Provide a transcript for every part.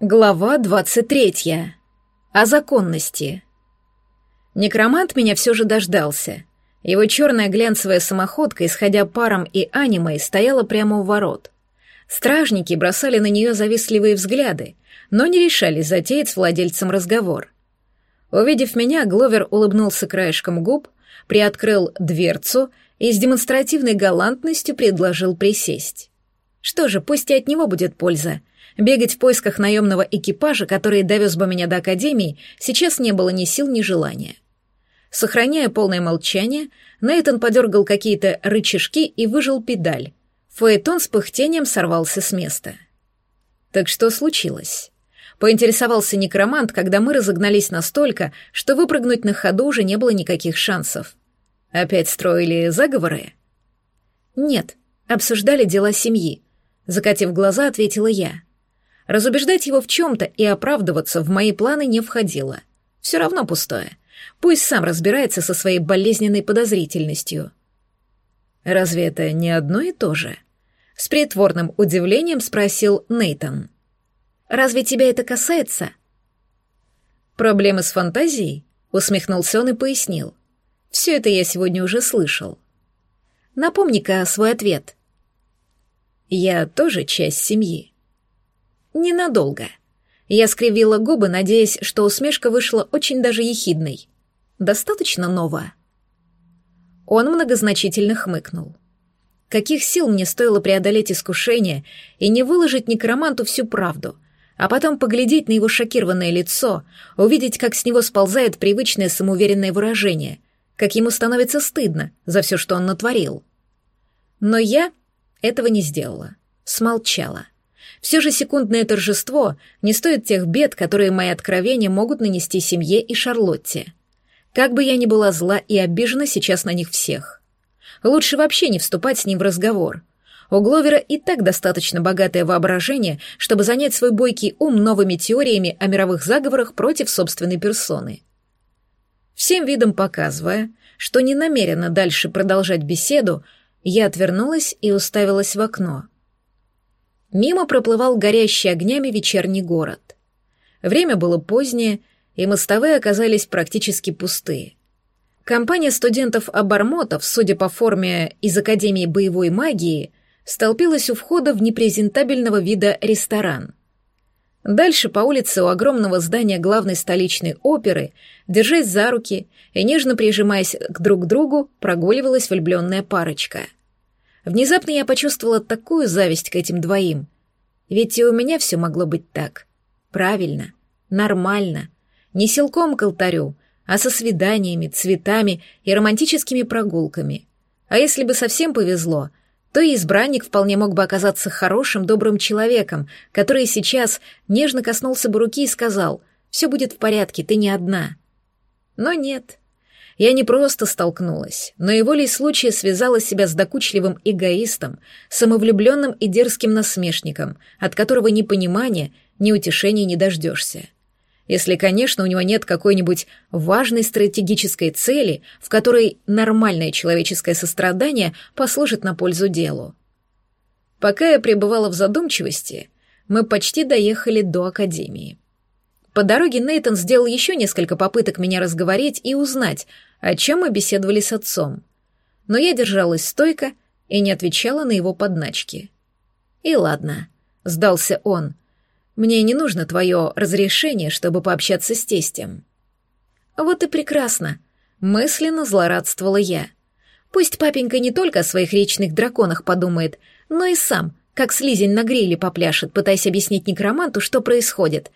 Глава 23. О законности. Некромант меня все же дождался. Его черная глянцевая самоходка, исходя паром и анимой, стояла прямо у ворот. Стражники бросали на нее завистливые взгляды, но не решались затеять с владельцем разговор. Увидев меня, Гловер улыбнулся краешком губ, приоткрыл дверцу и с демонстративной галантностью предложил присесть. Что же, пусть и от него будет польза — Бегать в поисках наемного экипажа, который довез бы меня до Академии, сейчас не было ни сил, ни желания. Сохраняя полное молчание, Нейтон подергал какие-то рычажки и выжил педаль. Фаэтон с пыхтением сорвался с места. Так что случилось? Поинтересовался некромант, когда мы разогнались настолько, что выпрыгнуть на ходу уже не было никаких шансов. Опять строили заговоры? Нет, обсуждали дела семьи. Закатив глаза, ответила я. Разубеждать его в чем-то и оправдываться в мои планы не входило. Все равно пустое. Пусть сам разбирается со своей болезненной подозрительностью. «Разве это не одно и то же?» С притворным удивлением спросил Нейтон. «Разве тебя это касается?» «Проблемы с фантазией?» — усмехнулся он и пояснил. «Все это я сегодня уже слышал». «Напомни-ка свой ответ». «Я тоже часть семьи», Ненадолго. Я скривила губы, надеясь, что усмешка вышла очень даже ехидной. Достаточно новая. Он многозначительно хмыкнул. Каких сил мне стоило преодолеть искушение и не выложить некроманту всю правду, а потом поглядеть на его шокированное лицо, увидеть, как с него сползает привычное самоуверенное выражение, как ему становится стыдно за все, что он натворил. Но я этого не сделала, смолчала. Все же секундное торжество не стоит тех бед, которые мои откровения могут нанести семье и Шарлотте. Как бы я ни была зла и обижена сейчас на них всех. Лучше вообще не вступать с ним в разговор. У Гловера и так достаточно богатое воображение, чтобы занять свой бойкий ум новыми теориями о мировых заговорах против собственной персоны. Всем видом показывая, что не намерена дальше продолжать беседу, я отвернулась и уставилась в окно — Мимо проплывал горящий огнями вечерний город. Время было позднее, и мостовые оказались практически пустые. Компания студентов-обормотов, судя по форме из Академии боевой магии, столпилась у входа в непрезентабельного вида ресторан. Дальше по улице у огромного здания главной столичной оперы, держась за руки и нежно прижимаясь к друг другу, прогуливалась влюбленная парочка — Внезапно я почувствовала такую зависть к этим двоим. Ведь и у меня все могло быть так. Правильно, нормально. Не силком к алтарю, а со свиданиями, цветами и романтическими прогулками. А если бы совсем повезло, то и избранник вполне мог бы оказаться хорошим, добрым человеком, который сейчас нежно коснулся бы руки и сказал «Все будет в порядке, ты не одна». Но нет, я не просто столкнулась, но и волей случая связала себя с докучливым эгоистом, самовлюбленным и дерзким насмешником, от которого ни понимания, ни утешения не дождешься. Если, конечно, у него нет какой-нибудь важной стратегической цели, в которой нормальное человеческое сострадание послужит на пользу делу. Пока я пребывала в задумчивости, мы почти доехали до Академии. По дороге Нейтон сделал еще несколько попыток меня разговорить и узнать, о чем мы беседовали с отцом. Но я держалась стойко и не отвечала на его подначки. «И ладно», — сдался он, — «мне не нужно твое разрешение, чтобы пообщаться с тестем». «Вот и прекрасно», — мысленно злорадствовала я. «Пусть папенька не только о своих речных драконах подумает, но и сам, как слизень на гриле попляшет, пытаясь объяснить некроманту, что происходит,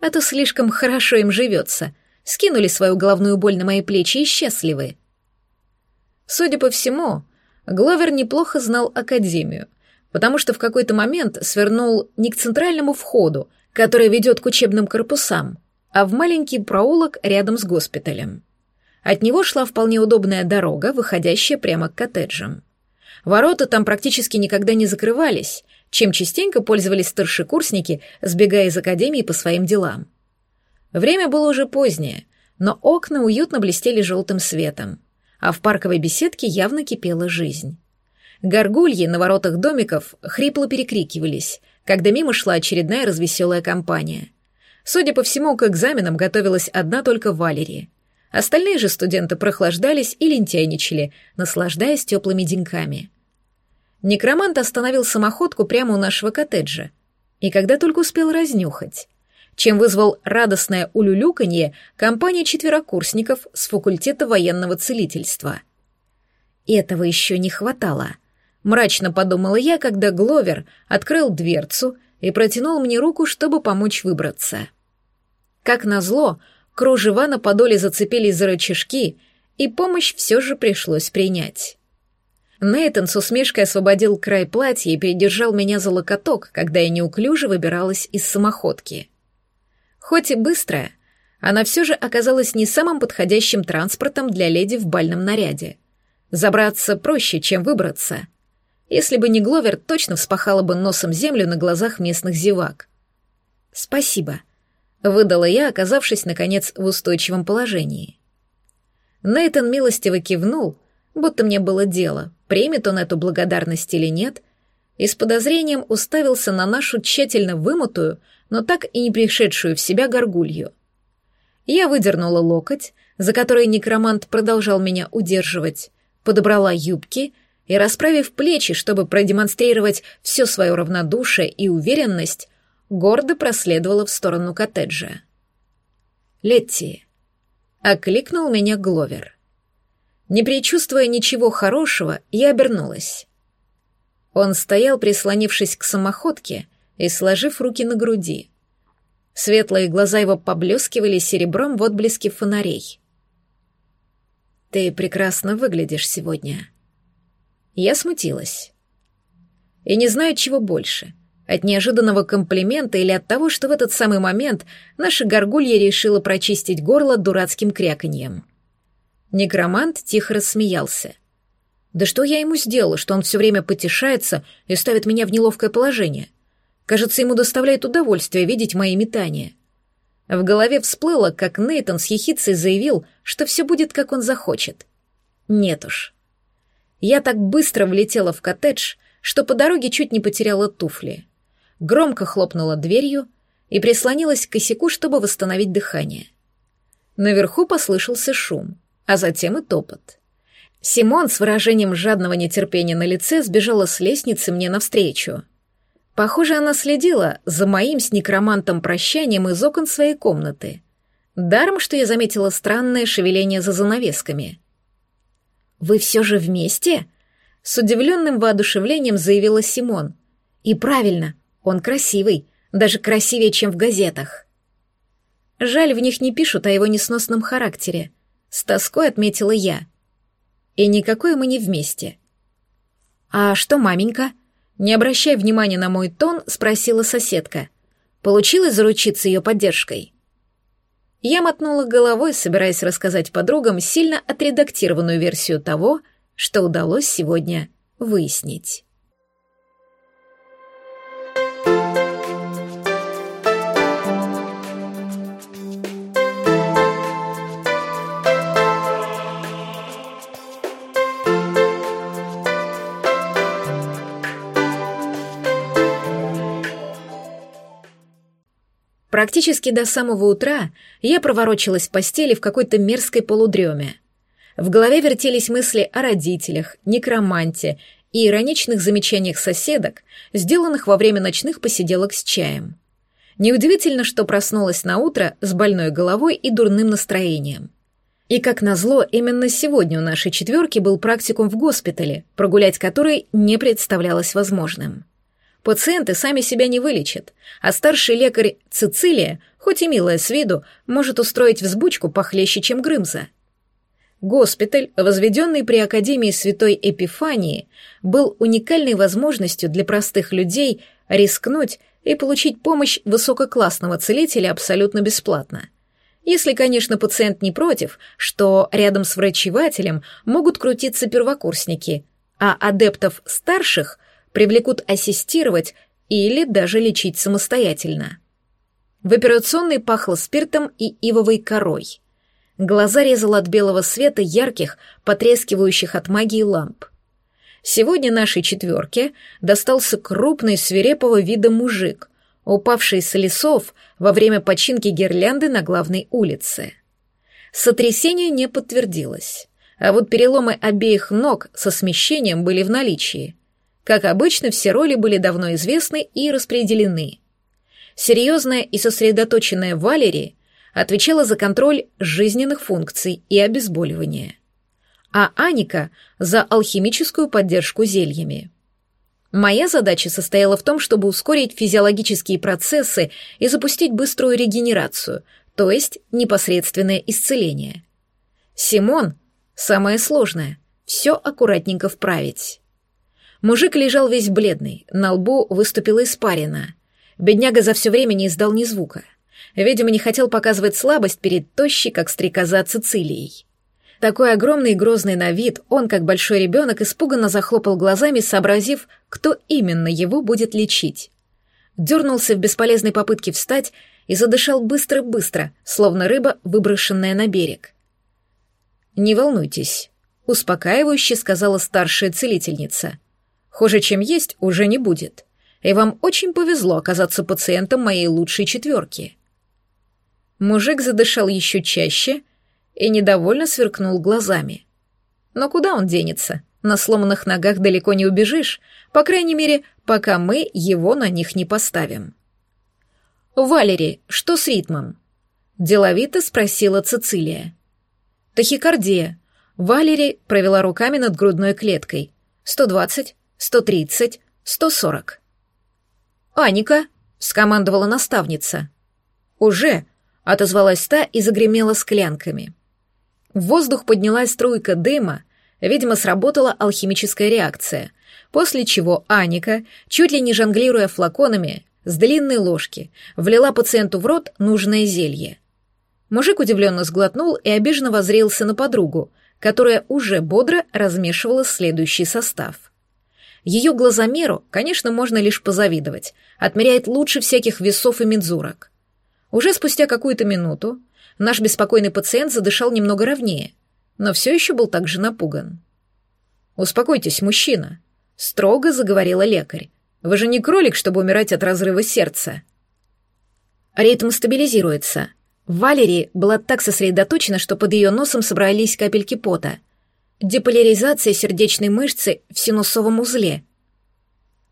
а то слишком хорошо им живется», — скинули свою головную боль на мои плечи и счастливы. Судя по всему, Гловер неплохо знал Академию, потому что в какой-то момент свернул не к центральному входу, который ведет к учебным корпусам, а в маленький проулок рядом с госпиталем. От него шла вполне удобная дорога, выходящая прямо к коттеджам. Ворота там практически никогда не закрывались, чем частенько пользовались старшекурсники, сбегая из академии по своим делам. Время было уже позднее, но окна уютно блестели желтым светом, а в парковой беседке явно кипела жизнь. Горгульи на воротах домиков хрипло перекрикивались, когда мимо шла очередная развеселая компания. Судя по всему, к экзаменам готовилась одна только Валерия. Остальные же студенты прохлаждались и лентяйничали, наслаждаясь теплыми деньками. Некромант остановил самоходку прямо у нашего коттеджа. И когда только успел разнюхать, чем вызвал радостное улюлюканье компания четверокурсников с факультета военного целительства. Этого еще не хватало. Мрачно подумала я, когда Гловер открыл дверцу и протянул мне руку, чтобы помочь выбраться. Как назло, кружева на подоле зацепились за рычажки, и помощь все же пришлось принять. Нейтан с усмешкой освободил край платья и передержал меня за локоток, когда я неуклюже выбиралась из самоходки. Хоть и быстрая, она все же оказалась не самым подходящим транспортом для леди в бальном наряде. Забраться проще, чем выбраться. Если бы не Гловер, точно вспахала бы носом землю на глазах местных зевак. «Спасибо», — выдала я, оказавшись, наконец, в устойчивом положении. Нейтан милостиво кивнул, будто мне было дело, примет он эту благодарность или нет, и с подозрением уставился на нашу тщательно вымытую, но так и не пришедшую в себя горгулью. Я выдернула локоть, за который некромант продолжал меня удерживать, подобрала юбки и, расправив плечи, чтобы продемонстрировать все свое равнодушие и уверенность, гордо проследовала в сторону коттеджа. «Летти», — окликнул меня Гловер. Не предчувствуя ничего хорошего, я обернулась. Он стоял, прислонившись к самоходке, и сложив руки на груди. Светлые глаза его поблескивали серебром в отблеске фонарей. «Ты прекрасно выглядишь сегодня». Я смутилась. И не знаю, чего больше — от неожиданного комплимента или от того, что в этот самый момент наша горгулья решила прочистить горло дурацким кряканьем. Некромант тихо рассмеялся. «Да что я ему сделала, что он все время потешается и ставит меня в неловкое положение? Кажется, ему доставляет удовольствие видеть мои метания. В голове всплыло, как Нейтон с хихицей заявил, что все будет, как он захочет. Нет уж. Я так быстро влетела в коттедж, что по дороге чуть не потеряла туфли. Громко хлопнула дверью и прислонилась к косяку, чтобы восстановить дыхание. Наверху послышался шум, а затем и топот. Симон с выражением жадного нетерпения на лице сбежала с лестницы мне навстречу — Похоже, она следила за моим с некромантом прощанием из окон своей комнаты. Даром, что я заметила странное шевеление за занавесками. «Вы все же вместе?» С удивленным воодушевлением заявила Симон. «И правильно, он красивый, даже красивее, чем в газетах». Жаль, в них не пишут о его несносном характере. С тоской отметила я. И никакой мы не вместе. «А что маменька?» Не обращая внимания на мой тон, спросила соседка. Получилось заручиться ее поддержкой? Я мотнула головой, собираясь рассказать подругам сильно отредактированную версию того, что удалось сегодня выяснить. Практически до самого утра я проворочилась в постели в какой-то мерзкой полудреме. В голове вертелись мысли о родителях, некроманте и ироничных замечаниях соседок, сделанных во время ночных посиделок с чаем. Неудивительно, что проснулась на утро с больной головой и дурным настроением. И, как назло, именно сегодня у нашей четверки был практикум в госпитале, прогулять который не представлялось возможным. Пациенты сами себя не вылечат, а старший лекарь Цицилия, хоть и милая с виду, может устроить взбучку похлеще, чем Грымза. Госпиталь, возведенный при Академии Святой Эпифании, был уникальной возможностью для простых людей рискнуть и получить помощь высококлассного целителя абсолютно бесплатно. Если, конечно, пациент не против, что рядом с врачевателем могут крутиться первокурсники, а адептов старших привлекут ассистировать или даже лечить самостоятельно. В операционной пахло спиртом и ивовой корой. Глаза резало от белого света ярких, потрескивающих от магии ламп. Сегодня нашей четверке достался крупный свирепого вида мужик, упавший с лесов во время починки гирлянды на главной улице. Сотрясение не подтвердилось, а вот переломы обеих ног со смещением были в наличии. Как обычно, все роли были давно известны и распределены. Серьезная и сосредоточенная Валерия отвечала за контроль жизненных функций и обезболивание, а Аника — за алхимическую поддержку зельями. Моя задача состояла в том, чтобы ускорить физиологические процессы и запустить быструю регенерацию, то есть непосредственное исцеление. Симон — самое сложное, все аккуратненько вправить. Мужик лежал весь бледный, на лбу выступила испарина. Бедняга за все время не издал ни звука. Видимо, не хотел показывать слабость перед тощей, как стрекоза Цицилией. Такой огромный и грозный на вид, он, как большой ребенок, испуганно захлопал глазами, сообразив, кто именно его будет лечить. Дернулся в бесполезной попытке встать и задышал быстро-быстро, словно рыба, выброшенная на берег. «Не волнуйтесь», — успокаивающе сказала старшая целительница. «Хуже, чем есть, уже не будет. И вам очень повезло оказаться пациентом моей лучшей четверки». Мужик задышал еще чаще — и недовольно сверкнул глазами. Но куда он денется? На сломанных ногах далеко не убежишь, по крайней мере, пока мы его на них не поставим. «Валери, что с ритмом?» — деловито спросила Цицилия. «Тахикардия». Валери провела руками над грудной клеткой. «Сто двадцать, сто тридцать, сто сорок». «Аника», — скомандовала наставница. «Уже», — отозвалась та и загремела склянками. В воздух поднялась струйка дыма, видимо, сработала алхимическая реакция, после чего Аника, чуть ли не жонглируя флаконами, с длинной ложки, влила пациенту в рот нужное зелье. Мужик удивленно сглотнул и обиженно возрился на подругу, которая уже бодро размешивала следующий состав. Ее глазомеру, конечно, можно лишь позавидовать, отмеряет лучше всяких весов и мензурок. Уже спустя какую-то минуту Наш беспокойный пациент задышал немного ровнее, но все еще был также напуган. «Успокойтесь, мужчина», — строго заговорила лекарь. «Вы же не кролик, чтобы умирать от разрыва сердца». Ритм стабилизируется. Валерия была так сосредоточена, что под ее носом собрались капельки пота. Деполяризация сердечной мышцы в синусовом узле.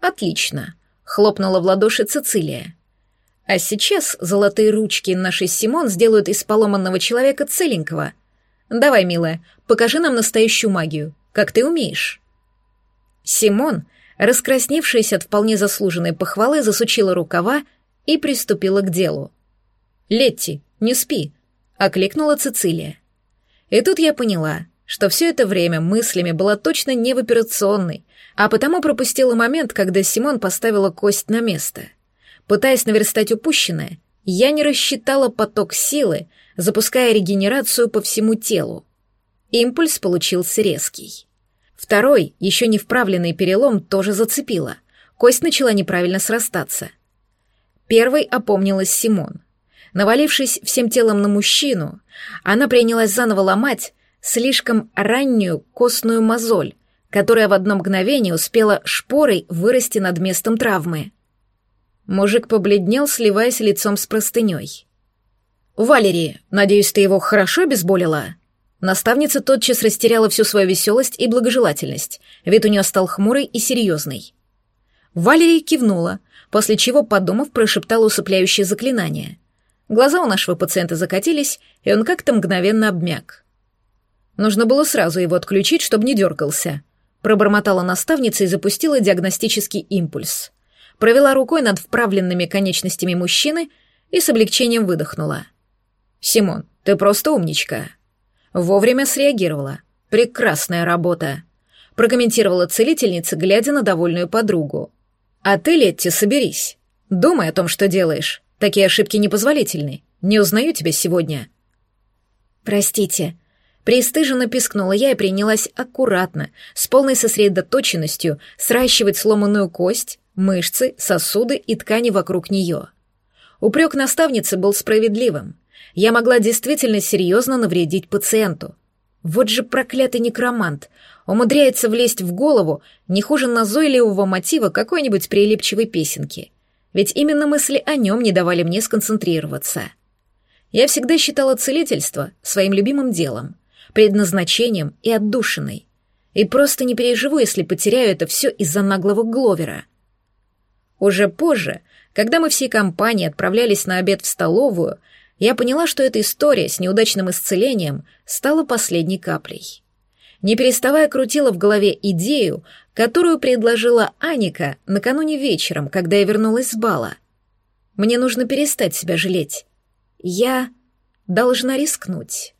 «Отлично», — хлопнула в ладоши Цицилия. А сейчас золотые ручки нашей Симон сделают из поломанного человека целенького. Давай, милая, покажи нам настоящую магию, как ты умеешь. Симон, раскрасневшаяся от вполне заслуженной похвалы, засучила рукава и приступила к делу. «Летти, не спи», — окликнула Цицилия. И тут я поняла, что все это время мыслями была точно не в операционной, а потому пропустила момент, когда Симон поставила кость на место — Пытаясь наверстать упущенное, я не рассчитала поток силы, запуская регенерацию по всему телу. Импульс получился резкий. Второй, еще не вправленный перелом, тоже зацепило. Кость начала неправильно срастаться. Первой опомнилась Симон. Навалившись всем телом на мужчину, она принялась заново ломать слишком раннюю костную мозоль, которая в одно мгновение успела шпорой вырасти над местом травмы. Мужик побледнел, сливаясь лицом с простыней. «Валерия, надеюсь, ты его хорошо обезболила?» Наставница тотчас растеряла всю свою веселость и благожелательность. Вид у нее стал хмурый и серьезный. Валерия кивнула, после чего, подумав, прошептала усыпляющее заклинание. Глаза у нашего пациента закатились, и он как-то мгновенно обмяк. Нужно было сразу его отключить, чтобы не дергался. Пробормотала наставница и запустила диагностический импульс провела рукой над вправленными конечностями мужчины и с облегчением выдохнула. «Симон, ты просто умничка». Вовремя среагировала. «Прекрасная работа», — прокомментировала целительница, глядя на довольную подругу. «А ты, Летти, соберись. Думай о том, что делаешь. Такие ошибки непозволительны. Не узнаю тебя сегодня». «Простите», Пристыженно пискнула я и принялась аккуратно, с полной сосредоточенностью, сращивать сломанную кость, мышцы, сосуды и ткани вокруг нее. Упрек наставницы был справедливым. Я могла действительно серьезно навредить пациенту. Вот же проклятый некромант. Умудряется влезть в голову не хуже назойливого мотива какой-нибудь прилипчивой песенки. Ведь именно мысли о нем не давали мне сконцентрироваться. Я всегда считала целительство своим любимым делом, предназначением и отдушиной. И просто не переживу, если потеряю это все из-за наглого Гловера. Уже позже, когда мы всей компанией отправлялись на обед в столовую, я поняла, что эта история с неудачным исцелением стала последней каплей. Не переставая крутила в голове идею, которую предложила Аника накануне вечером, когда я вернулась с бала. Мне нужно перестать себя жалеть. Я должна рискнуть.